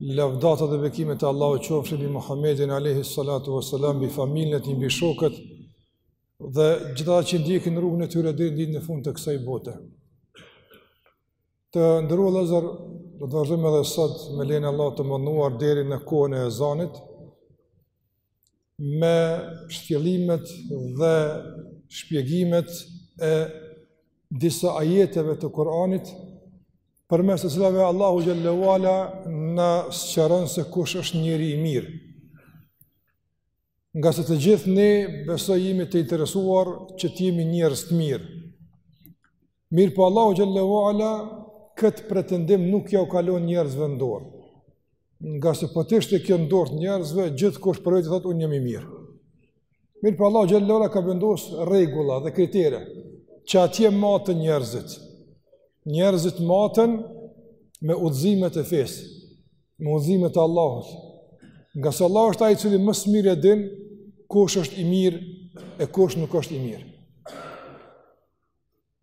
Lavdata dhe bekimet e Allahut qofshin mbi Muhammedin alayhi salatu wasalam, mbi familjen e tij, mbi shokët dhe gjithë ata që ndjekin rrugën e tyre deri në ditën e fundit të kësaj bote. Të nderuar vllezër, do të vazhdojmë edhe sot me lejen e Allahut të madhëruar deri në kohën e ezanit. me shtjellimet dhe shpjegimet e disa ajeteve të Kuranit, përmes të cilave Allahu xhele ue ala na sqaron se kush është njeri i mirë. Ngase të gjithë ne besoj jemi të interesuar që të jemi njerëz të mirë. Mirëpo Allahu xhele ue ala këtë pretendim nuk jau kalon njerëzve në dorë. Ngase po të ishte kjo në dorë të njerëzve, gjithkush për vete thotë unë jom i mirë. Mirëpo Allahu xhele ue ala ka vendosë rregulla dhe kritere që atje maten njerëzit. Njerëzit maten me udhëzimet e fesë, me udhëzimet e Allahut. Ngase Allahu është ai i cili më së miri e din, kush është i mirë e kush nuk është i mirë.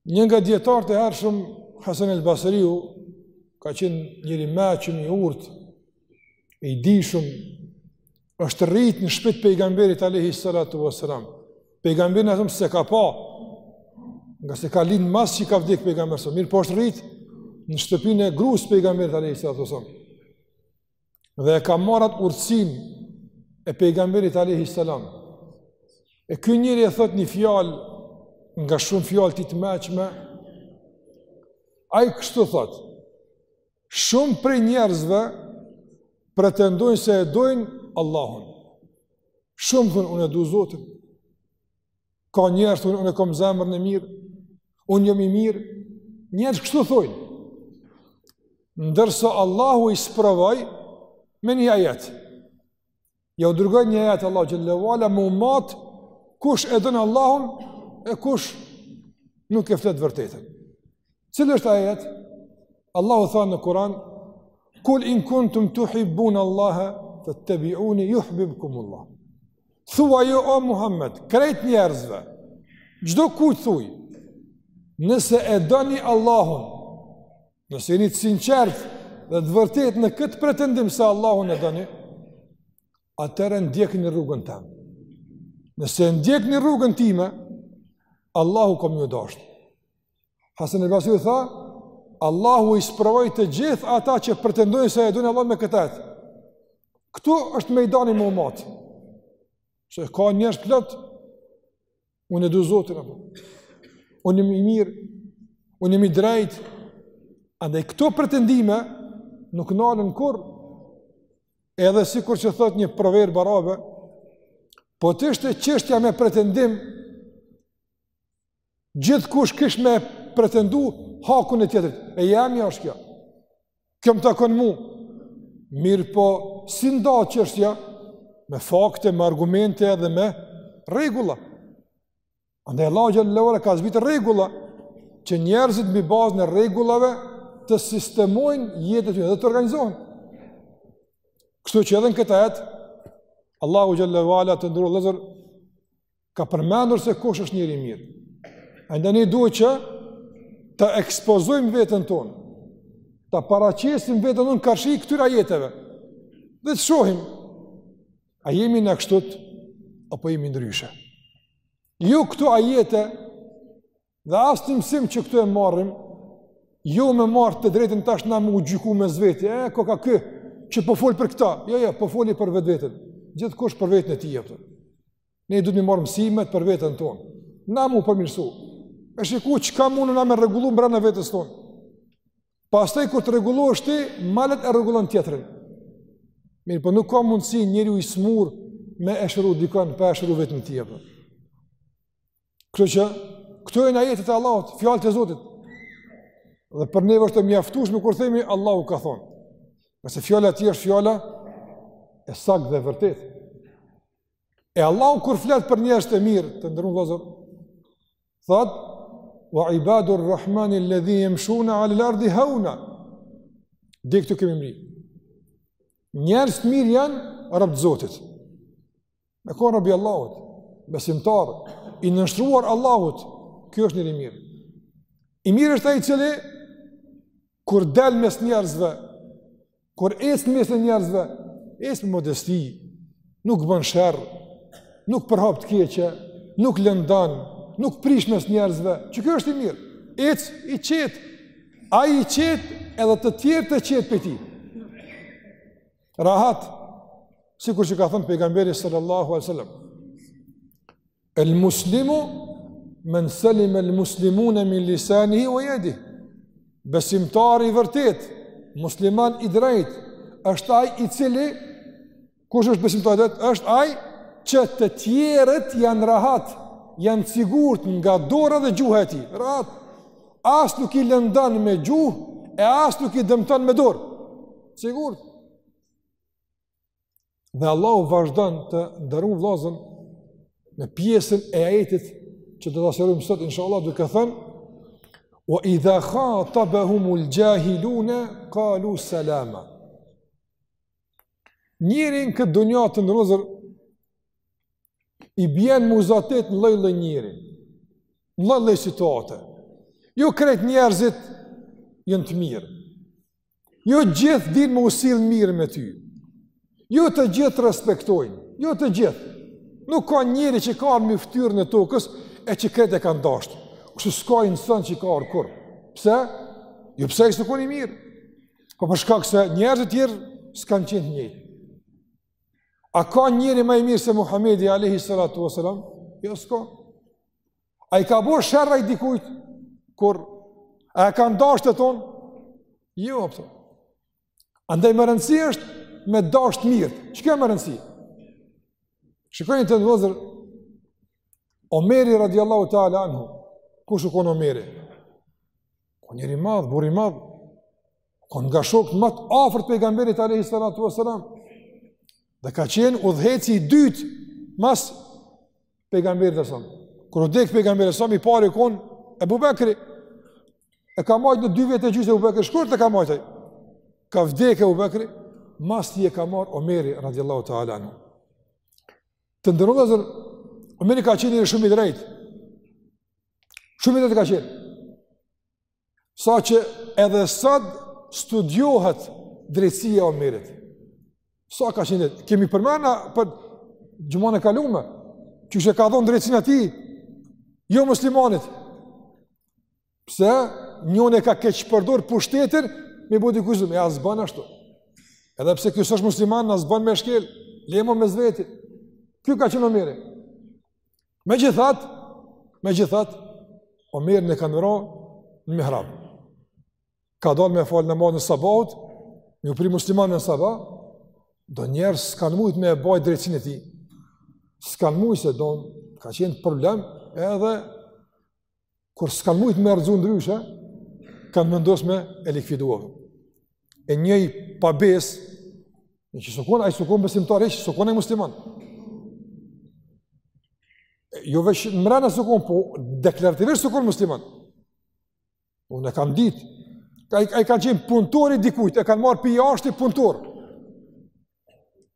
Një nga dijetarët e hershëm, Hasan el Basriu, ka qenë njeri i meçëm, i urtë, i dijshëm, është rrit në shpi t'pejgamberit alejhi salatu vesselam. Pejgamberin e thamë se s'e ka pa, ngase ka lind mas që ka vdek pejgamberi, mirëpo është rrit në shtëpinë e grues pejgamberit alejhi salatu vesselam. dhe e ka marrë urtësinë e pejgamberit alejhi selam. E ky njeri e thotë një fjalë nga shumë fjalë t'tij të meçme, ai kështu thotë, shumë prej njerëzve pretendojnë se e dojnë Allahun. Shumë thonë, unë e du Zotin. Ka njerëz thonë, unë e kom zemrën e mirë, unë jom i mirë, njerëz kështu thojnë. Ndërsa Allahu i sprovoi me një ajet. Jau dërgoi një ajet Allahu xhele ue ala me u mat kush e don Allahun e kush nuk e flet t'vërtetën. Cili është ai ajet? Allahu tha në Kur'an, "Kul in kuntum tuhibbun Allah, fattabi'uni yuhibbukum Allah." Thuaju, o Muhammed, krejt njerëzve, çdo kujt thuj, nëse e doni Allahun, nëse jeni të sinqertë dhe të vërtetë në këtë pretendim se Allahun e doni, atëherë ndjekni rrugën teme. Nëse ndjekni rrugën time, Allahu ka me ju dashtë. Hasan al-Basri tha, Allahu i sprovoi të gjithë ata që pretendojnë se e duan Allahun me këtë. Ktu është mejdani me u mat. Se ka njerëz plot unë e du zotin apo. Unë më i mirë, unë më i drejt. Andaj këto pretendime nuk nalen kurrë edhe sikur që thot një proverb arabe, po të ishte çështja me pretendim Gjithkush kish me pretendu hakun e tjetrit, e jemja është kjo. Kjo më takon mu. Mirëpo, si ndahet çështja, me fakte, me argumente edhe me rregulla. Andaj Allahu xhele ue ala ka zbritë rregulla, që njerëzit mbi bazën e rregullave të sistemojnë jetën e tyne dhe të organizohen. Kështu që edhe në këtë ajet, Allahu xhele ue ala të nderuar vllezër, Ka përmendur se kush është njeri i mirë. Andaj ne duhet që ta ekspozojmë veten tonë, ta paraqesim veten tonë karshi këtyre ajeteve, dhe të shohim, a jemi na kështu, apo jemi ndryshe. Jo këto ajete, Dhe asnjë mësim që këtu e marrim, jo me marrë të drejtën tash na me u gjyku mes veti, e, koka ky, që po fol për këta, jo, jo, po fol për vetveten, gjithkush për veten e tij, je. Ne duhet me i marrë mësimet për veten tonë, na me u përmirësu, me shiku çka mundna me rregullu mbrenda vetes tonë. Pastaj, kur të rregullohesh ti, mandej e rregullon tjetrin. Mirëpo nuk ka mundësi njeriu i smurë me e shëru dikën, pa e shëru veten e tij. Kështu që këto janë ajetet e Allahut, fjalët e Zotit. Dhe për neve është e mjaftueshme kur themi Allahu ka thonë. Se fjala e tij është fjala e saktë dhe vërtetë. E Allahu kur flet për njerëz të mirë, të nderuar vëllezër, thot wa ibadur rahmani alladhina yamshuna ala al-ardi hauna. Dhe këtu kemi mrri. Njerëz të mirë janë robt e Zotit. Me kon rob i Allahut, besimtar, i nënshtruar Allahut, kjo është njeri i mirë. I mirë është ai i cili, kur del mes njerëzve, kur ec në mes e njerëzve, ec me modesti, nuk bën sherr, nuk përhap të keqe, nuk lëndon, nuk prish mes njerëzve, qe kjo është i mirë. Ec i qetë, ai i qetë edhe të tjerët të qetë prej tij. Rahat, sikur që ka thënë pejgamberi sallallahu alejhi ve sellem, el muslimu men selimel muslimune min lisanihi ve jedih, besimtar i vërtetë, musliman i drejtë, është ai i cili, kush është besimtar i drejtë, është ai që të tjerët janë rahat, janë sigurt nga dora dhe gjuha e tij, rahat, as nuk i lëndon me gjuhë, e as nuk i dëmton me dorë, Sigurt. Dhe Allahu vazhdon të nderun vllazën në pjesën e ajetit që do ta sqarojmë sot inshallah duke thënë wa idha khatabahumul jahiluna qalu salama. Njeri n'këtë dunja të nderun vllazën i bjen me u zatet në lloj-lloj njeri, në lloj-lloj situate. Jo krejt njerëzit janë të mirë. Jo gjithë dinë me u sillë mirë me ty. Jo të gjithë të respektojnë. Jo të gjithë. Nuk ka njeri që ka ardhë mbi ftyrën e tokës e që krejt e kanë dashtë. Kështu s'ka insan që ka ardhë kurrë. Pse? Jo pse ai s'u kon i mirë. Po për shkak se njerëzit tjerë s'kanë qenë të njëjtë. A ka njeri më i mirë se Muhamedi alayhi salatu wasalam? Jo s'ka. A i ka bërë sherr ai dikujt? Kurrë. A e kanë dasht të tanë? Jo, po. Andaj me rëndësi është me t'dasht t'mirët. Çka me rëndësi? Shikoni të nderun vllazën, Omeri radiallahu ta'ala anhu, kush u kon Omeri? Kon njeri i madh, burrë i madh, kon nga shokët më të afërt t'pejgamberit Alejhi Salatu Veselam, dhe ka qenë udhëheqësi i dytë mas pejgamberit alejhi selam. Kur vdek pejgamberi alejhi selam, i pari u kon Ebu Bekri, e ka majtë nja dy vjet e gjysë Ebu Bekri, shkurt e ka majtë ai. Ka vdekë Ebu Bekri, mas tij e ka marrë Omeri, radiallahu ta'ala anhu. Të nderun vllazën, Omeri ka qenë njeri shumë i drejtë, Shumë i drejtë ka qenë. Sa që edhe sot studiohet drejtësia e Omerit. Sa ka qenë i drejtë? Kemi përmend n'xhumanë e kalume, që që ka dhonë drejtësinë atij jomuslimanit. Pse, njoni e ka keqpërdor pushtetin, me i bo dikujt dhe, a s'ban ashtu. Edhe pse ky s'është musliman, a s'ban me shkel, lemo me zveti. Ky ka qenë Omeri. Megjithatë, megjithatë, Omerin e kanë vra në mihrab. Ka dalë me falë namazin e sabahut, me u pri muslimanëve në sabah, do njerëz s'kanë mujtë me e bajt drejtësinë e tij, s'kanë mujtë se do në ka qenë problem edhe Kur s'kanë mujtë me e rrëzu ndryshe, kanë vendos me e likvidu. E një i pabesë, që s'u kon, ai s'u kon besimtar, ai s'u kon musliman. Jo veç mrena s'u kon, po deklarativisht s'u kon musliman. Unë e kam ditë, ai, ai ka qenë punëtor i dikujt, e kanë marrë pi jashti punëtor.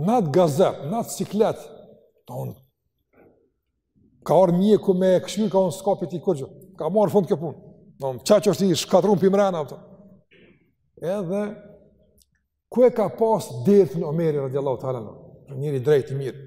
në atë gazep, në atë siklet, të unë, ka ardhë mjeku me e kshyrë, ka thon s'ka pi tij kurgjë, ka marrë fund kjo punë, në unë, qa që është i shkatrrun pi mrena, të. edhe, ku e ka pas dertin Omeri, radiallahu ta'ala anhu, njeri i drejtë, i mirë,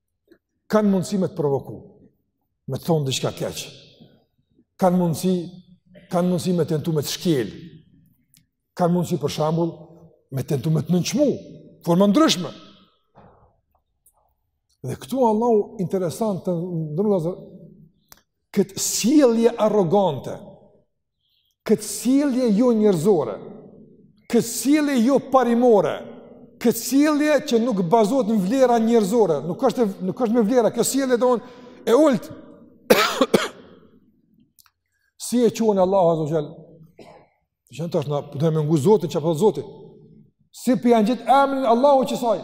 kanë mundësi me të provoku, me të thonë diçka keqë, kanë mundësi, kanë mundësi me tentu me të shkel, kanë mundësi për shembull me tentu me të nënçmu, forma të ndryshme. Dhe këtu Allahu interesant të nderuar vllazën, këtë sjellje arrogante, Këtë sjellje jo njerëzore, këtë sjellje jo parimore, këtë sjellje që nuk bazohet në vlera njerëzore, nuk është nuk është me vlera, këtë sjellje don e ult. si e quan Allahu azze ve xhel? Që tash na dojmë me ngu Zotin çfarë po thotë Zoti? Si po ja ngjit emrin Allahu qësaj?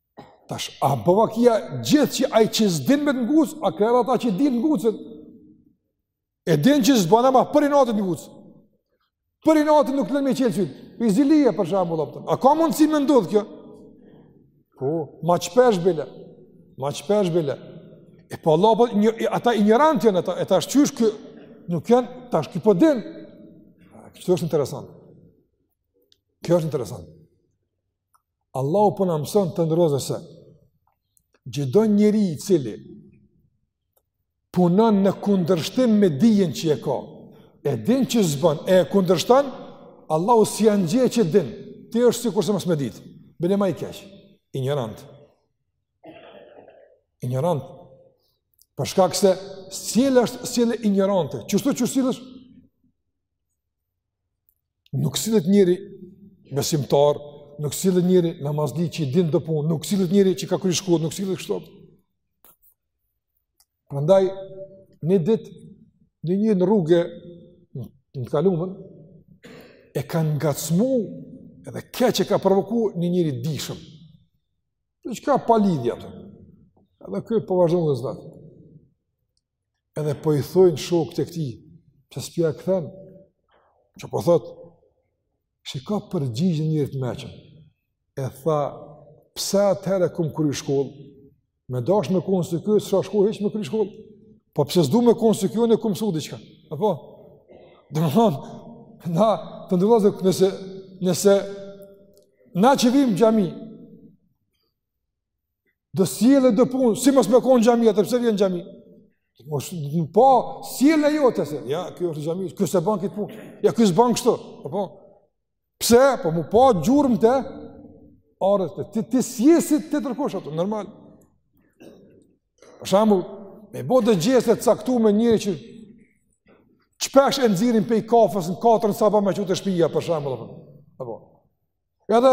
Tash, a bon vaki gjithë që ai që s'din me të ngucë, a ka ata që dinë ngucët? E dinë që s'ban ama prej inatit ngucë. Prej inatit nuk të lën me qenë qetë. Prej zilie, për shembull, lopëtëm. A ka mundësi me ndodhë kjo? Po, ma shpesh bile. Ma shpesh bile. E po, lopët, një, ata injorantë janë, ata, e tash qysh kë, nuk janë, tash kë po dinë. Kjo është interesant. Kjo është interesant. Allahu po na mëson të nderuar vllazën se çdo njeri i cili punon në kundërshtim me dijen që e ka, e din që s'bën, e kundërshton, Allahu s'ia njeh që e din, ti është sikurse mos me ditë. Bile ma i keq. Injorant. Injorant. Për shkak se sjellja është sjellje injorante. Qysh ti sillesh Nuk sillet njeri besimtar, nuk sillet njeri namazli që i din këto punë, nuk sillet njeri që ka kryer shkollë, nuk sillet kështu. Prandaj një ditë në një rrugë në kalumën e kanë ngacmu edhe keq e ka provoku një njeri të dijshëm. Diçka palidhje. Edhe kjo po vazhdon dhe zdatë. edhe po i thojnë shokët e këtij, pse s'pe ja kthen? Çka po thot, shika përgjigje njerit mençëm. E tha, pse atëherë kom kry shkoll? Me dash me kon si ky s'ka shkollë hiç me kry shkoll. Po pse s'du me kon si ky unë kom msu diçka. Apo? Domthon, na të nderuar nëse nëse na që vim n'xhami Do sillen do punë, si mos me kon n'xhami, atëherë pse vjen n'xhami? Mos nuk po sjellë ajo të se. Ja, ky është xhami, ky s'e bën këtë punë. Ja ky s'bën kështu. Po po. Pse? Po më po gjurmë te ti, te ti, ti sjesit të tërkosh ato, normal. Për shambull, me bo do gjeste të caktu me njeri që shpesh e nxjerrin pej kafes në katër në sabah me çu te shpija, për shambull, apo. Edhe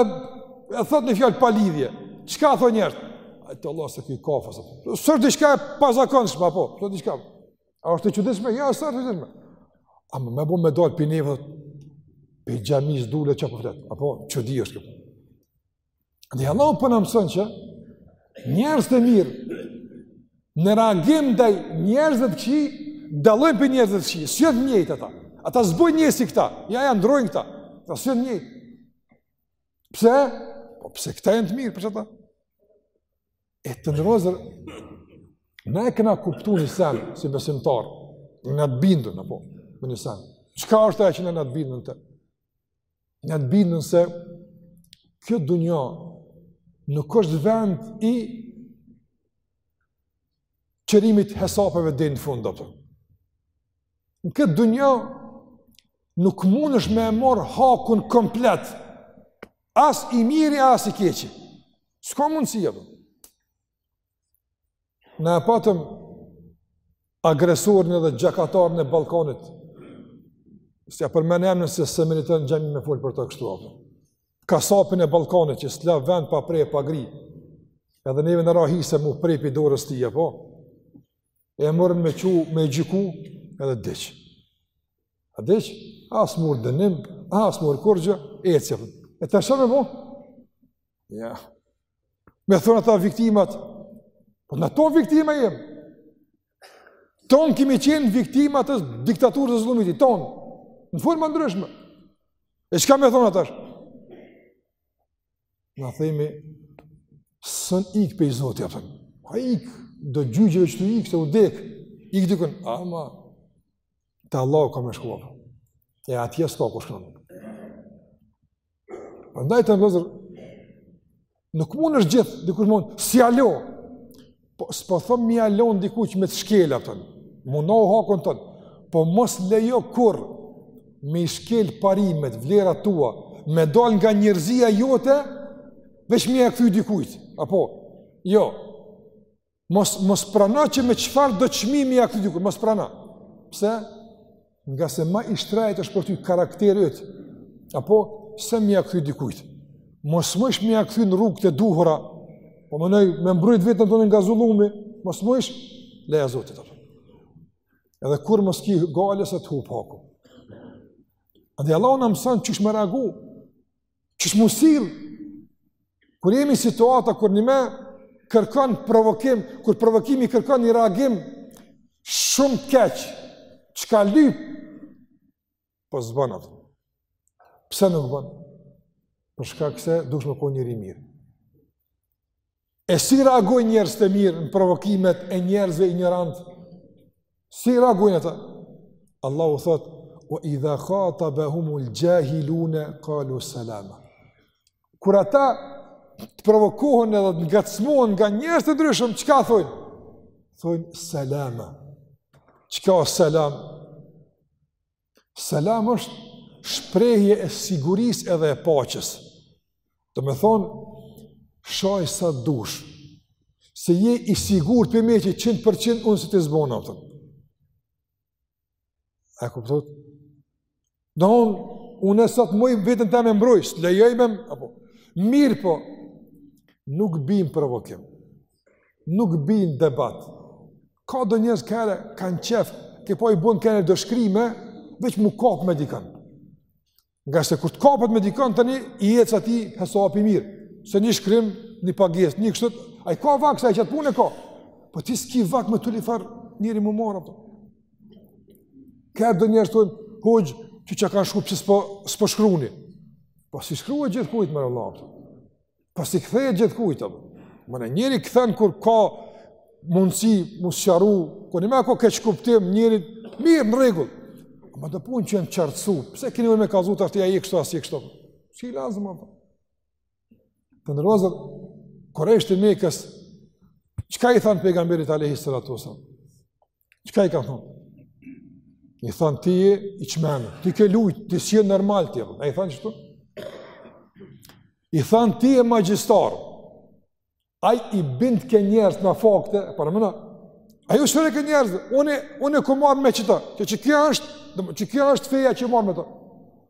e thot një fjalë pa lidhje. Çka thon njerëzit? Hajt Allah se ky kafe. S'ë diçka e pazakonshme apo? S'ë diçka. A është e çuditshme? Jo, s'është e çuditshme. Ama me ba me dal pej neve. Pej xhamis dule çka po flet. Apo çudi është këtu. Dhe Allah po na mëson që njerëzt e mirë Në reagim ndaj njerëzve t'kqij, dallojnë prej njerëzve t'kqij, s'jon t'njëjtë ata. Ata s'bojn njësoj si këta, ja ja ndrojnë këta, ata s'jon t'njëjtë. Pse? Po pse këta janë të mirë, për çata? E të nderuar, na e kena kuptu një sen, si besimtarë, na t'bindun, apo, me një sen. Çka është e që na t'bindun në të? Na të bindun se kjo dunja nuk është vend i qërimit hesapeve dhe në fund, dhe Në këtë dunja nuk mundesh me e marrë hakun komplet, as i miri, as i keqi. S'ka mundësi, dhe Na e patëm agresorin edhe gjakatarin e Ballkanit, s'ia përmend emnin se s'e meriton n'xhami me folë për të kështu apo. Kasapin e Ballkanit që s'la vend pa prej e pa gri, edhe neve Rahovec u prem prej dorës tija, po, e morrën me çu, me gjyku, edhe diq. A diq, as s'murr dënim, as s'murr kurgja, e cipën. E të shëmë e po? Ja, Çka me thonë ata viktimat, po na ton viktima jem. Ton kemi qenë viktima të diktaturës e zullumit, ton, në forma t'ndryshme. E çka me thonë tash? Na themi, s'un ik pej Zoti, jepën. A ik, do gjyqeve që të ikë, se u dek. Ik dikun, ama, te Allahu ka me shku. E atje s'ka ku shkon. Prandaj të nderuar vëllezër, nuk mund është gjithë, dikush mund, si alo, po, s'po thom me ja lon dikujt me të shkel hakun tënë, mundohu hakun tënë, po mos lejo kurrë me i shkel parimet, vlerat tua, me dal nga njerëzia jote, veç me ja kthy dikujt, apo, jo, Mos mos prano që me çfarëdo çmimi me ja kthy dikujt, mos prano. Pse? Ngase ma i shtrejtë është për ty karakteri yt. Apo se me ja kthy dikujt. Mos mujsh me ja kthy në rrugë të duhura. Domethënë, me mbrojt veten tënë nga zullumi, mos mujsh, leja Zotit. Edhe kurrë mos ki gajle se të hup haku. Andi Allahu na mëson qysh me reagu, Qysh m'u sjell, kur jemi n'situata, kur një me kërkon provokim, kur provokimi kërkon një reagim, shumë keq, çka lyp, po s'bon atë. Pse nuk bon? Për shkak se dush me kon njeri i mirë. E si reagojnë njerëzit e mirë në provokimet e njerëzve injorantë? Si reagojnë ata? Allahu thot: "Wa idha khatabahumul jahiluna qalu salama." Kur ata të provokohen edhe të ngacmohen nga njerëz të ndryshëm, çka thojnë? Thojnë salama. Çka është salam? Selam është shprehje e sigurisë edhe e paqes. Domethonë, shaj sa dush, se je i sigurt prej meje 100% unë si ti s'bohna, pëtëm. E kupton? Në unë, unë sa t'muj veten teme mbroj, s'lejoj me, apo, mirëpo nuk bi n'provokim. nuk bi n'debat. Ka do njerëz kërë kanë qef, qi po i bojnë kërë do shkrime, veç m'u kap me dikën. Ngase kur të kapet me dikën tani i ec atij hesapi mirë. Se një shkrim, një pagesë, një kështu, ai ka vakt, ai çat punë e ka. Po ti s'ki vakt me tuli far njeri m'u marr apo. Ka do njerëz thonë, "Hoxhë, ty çka t'kanë shkru pse s'po s'po shkrun?" Po s'i shkruj gjithkujt me Allah. Po s'i kthej gjithkujt apo? Domethënë njeri kthen kur ka mundësi m'u sqaru, kur din me kon keqkuptim, njeri i mirë, në rregull. Ama te punë që janë qartësu, pse keni me me kallzu ashtu, ja i kështu, as i kështu. S'i lazëm, ma të. Të nderuar vëllezër, kurejshët e Mekës, çka i thanë pejgamberit alejhi salatu selam? Çka i kanë thonë? I thanë, ti je i çmenë, ti ke lujt, ti s'je normal të jepë. A i thanë qëtu? I thanë, ti je magjistar. Ai i bind ke njerëz në fakte, e parë mëna, a ju shërë ke njerëz, unë e ku marrë me qëta, që që kjo është, që kjo është feja që marrë me ta.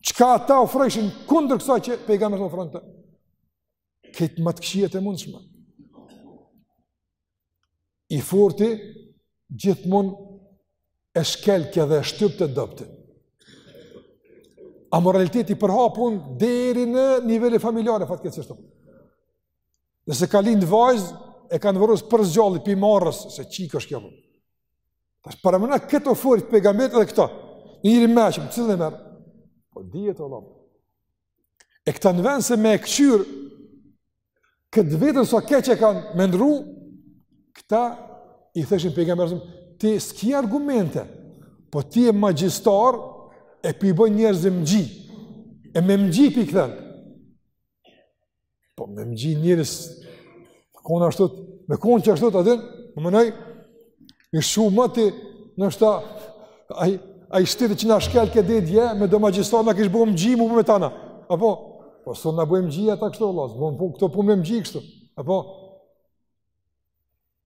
Çka ata ofrojshin kundër kësaj që pejgamberi ofronte? Këto më të këqijat e mundshme. I forti gjithmon e shkelke dhe e shtypte të dobtin. Amoraliteti i përhapun deri në nivele familjare, fatkeqësisht. Nëse ka lindë vajzë, e kanë vorros për s'gjalli, prej marres, se çikë është kjo. Tash paramenoni këtë ofertë të pejgamberit edhe këto. Një njeri i mençëm, cilën e merr? Po dihet Allah. E këta në vend se me e kqyr këta veten se ça keqe e kanë me ndru, këta i thëshin pejgamberit, ti s'ki argumente, po ti je magjistar e p'i bën njerëzve mgji, e me mgji p'i kthen. Po me mgji njerëz, me konë ashtu, me konë që ashtu, a din, mënoj, shumë mëti, në ta, ai, ai shteti që na shkel këtë dhe, me do magjistar na kish bë mgji, mu me tana, a po, po s'na bëjnë mgji ata kështu, vallah, s'bëhen këto punë me mgji kështu, a po,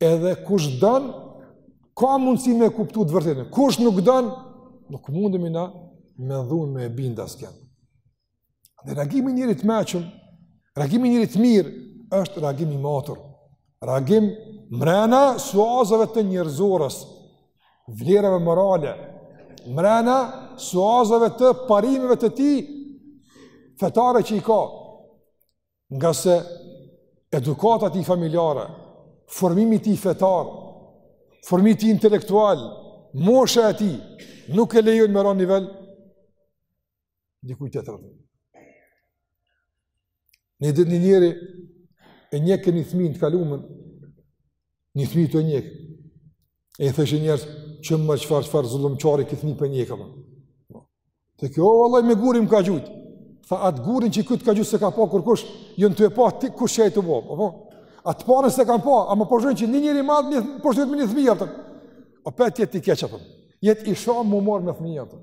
Edhe kush don ka mundësi me e kuptu të vërtetën. Kush nuk don, nuk mundemi na me dhunë me e bind askënd. Dhe reagimi i njerit të meçëm, reagimi i njerit të mirë është reagim i matur. Reagim mrena suazave të njerëzores, vlerave morale, mrena suazave të parimeve të tij fetare që i ka. Ngase edukata e tij familjare, formimi i tij fetar, formimi i tij intelektual, mosha e tij, nuk e lejojnë me ra në nivel të dikujt tjetër. Një ditë një njeri e njeke një thmi në të kalumen, një thmi tu e njekë, E i thëshin njerëzit, që more çfarë çfarë zullumqari këtë thmi po e njek more. Thojke, vallah, me gur m'ka gjujtë. Tha, atë gurin që të ka gjujtë s'e ka pa kurkush, janë tu e pa, ty kush çka je tu bo. Apo? Atë të parën s'e kanë pa, ama po shohin që një njeri i madh, po ngjeshet me një thmija. Për. A le t'jetë i keq, për. je ti i sha me u marrë me thmija. Për.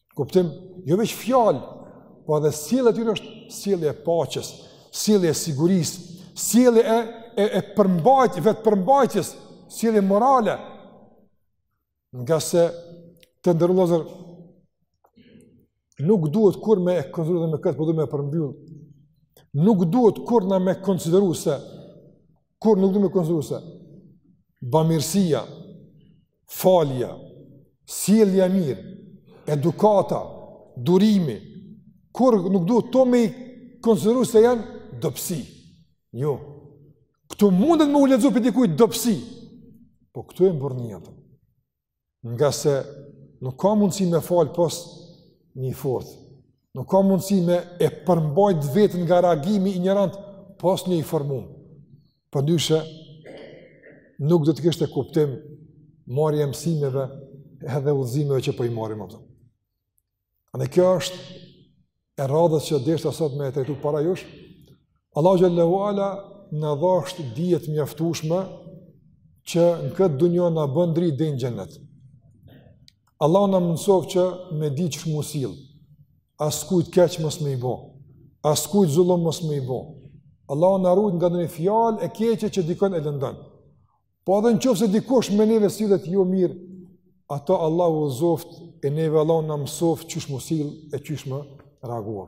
Kuptim? Jo veç fjalë, po edhe sjellja e tyre është sjellje e paqes, sjellje e sigurisë, sjellje e e, e përmbajt, vetëpërmbajtjes, sjellje morale. Ngase të nderuar vëllezër nuk duhet kurrë me e konsideru dhe me këtë po du me përmbyllë. Nuk duhet kurrë na me konsideru se, kurrë nuk duhet me konsideru se, bamirësia, falja, sjellja e mirë, edukata, durimi, kur nuk duhet me i konsideru se janë dobësi. Jo. Këtu mundet me u lexu prej dikujt dobësi. Po këtu e ke burrninë atëm. Ngase nuk ka mundësi me fal pos një i fortë. Nuk ka mundësi me e përmbajt veten nga reagimi injorant pos një i formum. përndryshe, nuk do të kishte kuptim marrja e mësimeve edhe udhëzimeve që po i marrim ato ne. Kjo është e radhës që deshta sot me e trajtu para jush, Allahu xhele ue ala na dhashtë dije të mjaftueshme që në këtë dunja na bën dritë dhe në xhennet. Allahu na mundësoftë që me dit qysh m'u sill. Askujt keq mos me i bo. Askujt zullum mos me i bo. Allahu na ruajt nga ndonjë fjalë e keqe që dikon e lëndon. Po edhe në qoftë se dikush me neve sillet jo mirë, ato Allahu udhëzoftë e neve Allahu na mësoftë qysh m'u sill e qysh me reagu.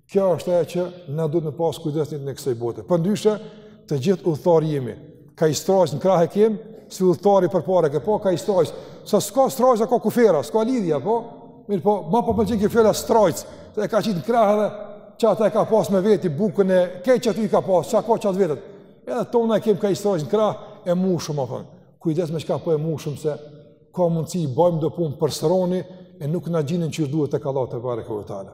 Kjo është ajo që na duhet të pasim kujdes në kësaj bote. Përndryshe, të gjithë udhëtarë jemi. Ka ni strajcë në krahë kem, si udhëtari përpara që po ka ni strajcë. Sot s'ka strajca, ka kufera, s'ka lidhja, po. Mirëpo, më po pëlqen kjo fjala strajcë, se e ka qit në krah dhe qata e ka pas me veti bukën e krejt aty ka pas, çka ka pas të vetat. Edhe tana kem ka ni strajcë në krahë e mushum apo. Kujdes me çka po e mushum se ka mundësi i bëjmë do punë për sëmbari e nuk na gjinen qysh duhet tek Allahu tebareke ue teala